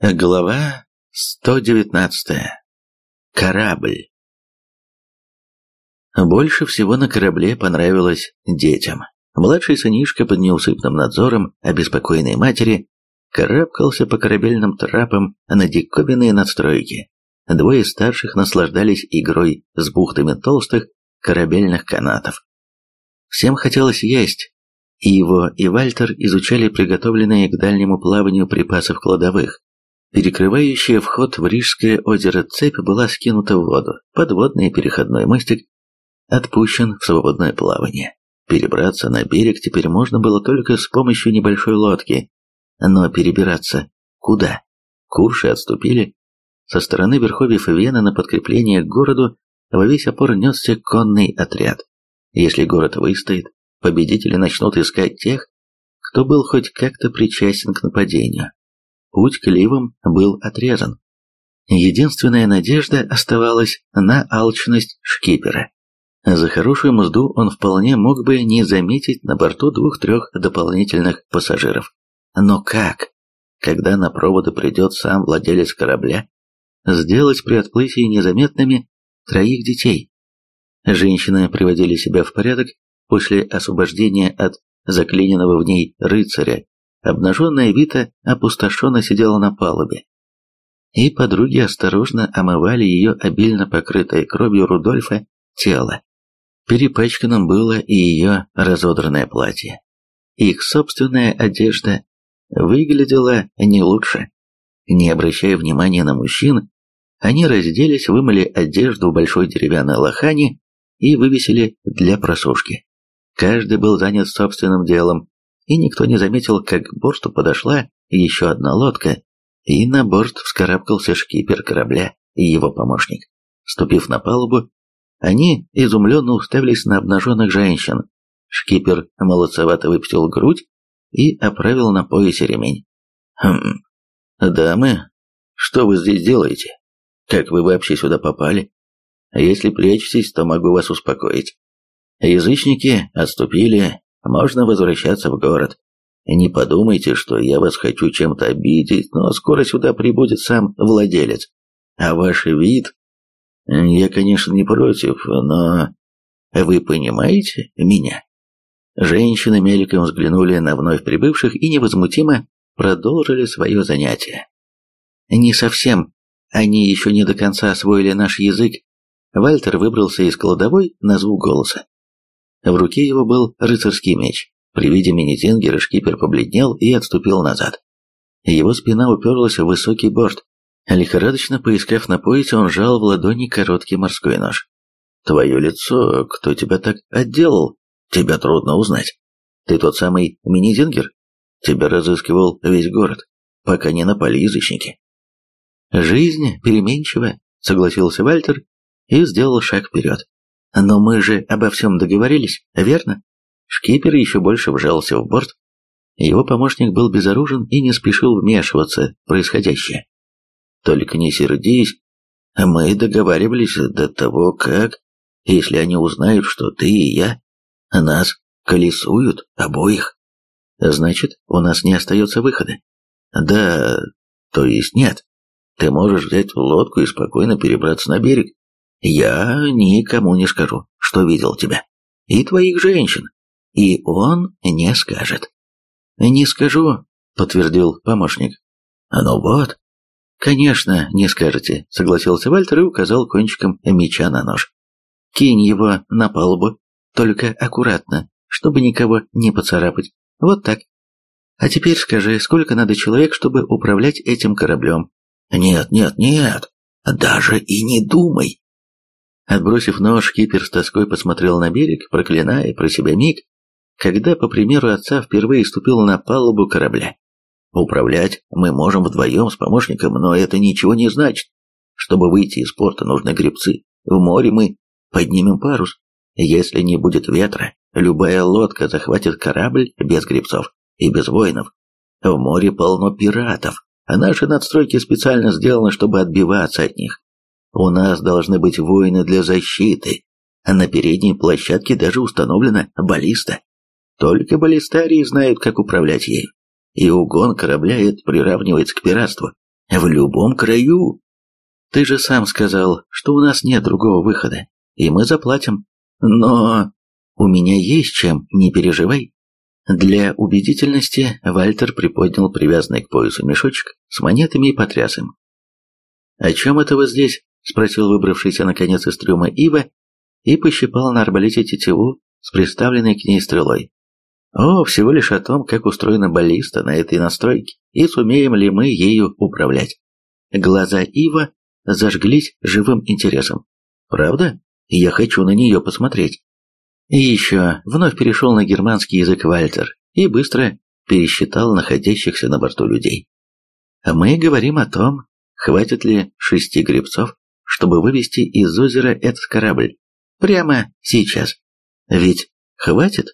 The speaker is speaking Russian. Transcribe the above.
Глава 119. Корабль. Больше всего на корабле понравилось детям. Младший сынишка под неусыпным надзором обеспокоенной матери карабкался по корабельным трапам на диковинные надстройки. Двое старших наслаждались игрой с бухтами толстых корабельных канатов. Всем хотелось есть, и его и Вальтер изучали приготовленные к дальнему плаванию припасы в кладовых. Перекрывающая вход в Рижское озеро цепь была скинута в воду. Подводный переходной мостик отпущен в свободное плавание. Перебраться на берег теперь можно было только с помощью небольшой лодки. Но перебираться куда? Курши отступили. Со стороны верховьев Вены на подкрепление к городу во весь опор несся конный отряд. Если город выстоит, победители начнут искать тех, кто был хоть как-то причастен к нападению. Путь к Ливам был отрезан. Единственная надежда оставалась на алчность шкипера. За хорошую мзду он вполне мог бы не заметить на борту двух-трех дополнительных пассажиров. Но как? Когда на проводы придет сам владелец корабля, сделать при отплытии незаметными троих детей. Женщины приводили себя в порядок после освобождения от заклиненного в ней рыцаря Обнаженная Вита опустошенно сидела на палубе, и подруги осторожно омывали ее обильно покрытое кровью Рудольфа тело. Перепачканным было и ее разодранное платье. Их собственная одежда выглядела не лучше. Не обращая внимания на мужчин, они разделись, вымыли одежду в большой деревянной лохане и вывесили для просушки. Каждый был занят собственным делом, и никто не заметил, как к борту подошла еще одна лодка, и на борт вскарабкался шкипер корабля и его помощник. Ступив на палубу, они изумленно уставились на обнаженных женщин. Шкипер молодцевато выпятил грудь и оправил на поясе ремень. «Хм, дамы, что вы здесь делаете? Как вы вообще сюда попали? Если прячетесь, то могу вас успокоить. Язычники отступили, можно возвращаться в город. Не подумайте, что я вас хочу чем-то обидеть, но скоро сюда прибудет сам владелец. А ваш вид... Я, конечно, не против, но... Вы понимаете меня? Женщины мельком взглянули на вновь прибывших и невозмутимо продолжили свое занятие. Не совсем. Они еще не до конца освоили наш язык. Вальтер выбрался из кладовой на звук голоса. В руке его был рыцарский меч. При виде мини-зингера шкипер побледнел и отступил назад. Его спина уперлась в высокий борт. Лихорадочно поискав на поясе, он сжал в ладони короткий морской нож. «Твое лицо, кто тебя так отделал? Тебя трудно узнать. Ты тот самый мини-зингер? Тебя разыскивал весь город, пока не напали язычники». «Жизнь переменчива», — согласился Вальтер и сделал шаг вперед. Но мы же обо всем договорились, верно? Шкипер еще больше вжался в борт. Его помощник был безоружен и не спешил вмешиваться в происходящее. Только не сердись, мы договаривались до того, как, если они узнают, что ты и я, нас колесуют обоих. Значит, у нас не остается выхода. Да, то есть нет. Ты можешь взять лодку и спокойно перебраться на берег. Я никому не скажу, что видел тебя. И твоих женщин. И он не скажет. Не скажу, подтвердил помощник. Ну вот. Конечно, не скажете, согласился Вальтер и указал кончиком меча на нож. Кинь его на палубу, только аккуратно, чтобы никого не поцарапать. Вот так. А теперь скажи, сколько надо человек, чтобы управлять этим кораблем? Нет, нет, нет, даже и не думай. Отбросив нож, кипер с тоской посмотрел на берег, проклиная про себя миг, когда, по примеру отца, впервые ступил на палубу корабля. Управлять мы можем вдвоем с помощником, но это ничего не значит. Чтобы выйти из порта, нужны гребцы. В море мы поднимем парус. Если не будет ветра, любая лодка захватит корабль без гребцов и без воинов. В море полно пиратов, а наши надстройки специально сделаны, чтобы отбиваться от них. У нас должны быть воины для защиты, а на передней площадке даже установлена баллиста. Только баллистарии знают, как управлять ею. И угон корабля это приравнивается к пиратству. В любом краю. Ты же сам сказал, что у нас нет другого выхода, и мы заплатим. Но у меня есть чем, не переживай. Для убедительности Вальтер приподнял привязанный к поясу мешочек с монетами и потряс им. «О чем это вы здесь?» – спросил выбравшийся наконец из трюма Ива и пощипал на арбалете тетиву с приставленной к ней стрелой. «О, всего лишь о том, как устроена баллиста на этой настройке, и сумеем ли мы ею управлять». Глаза Ива зажглись живым интересом. «Правда? Я хочу на нее посмотреть». И еще вновь перешел на германский язык Вальтер и быстро пересчитал находящихся на борту людей. Мы говорим о том, хватит ли шести гребцов, чтобы вывести из озера этот корабль. Прямо сейчас. Ведь хватит?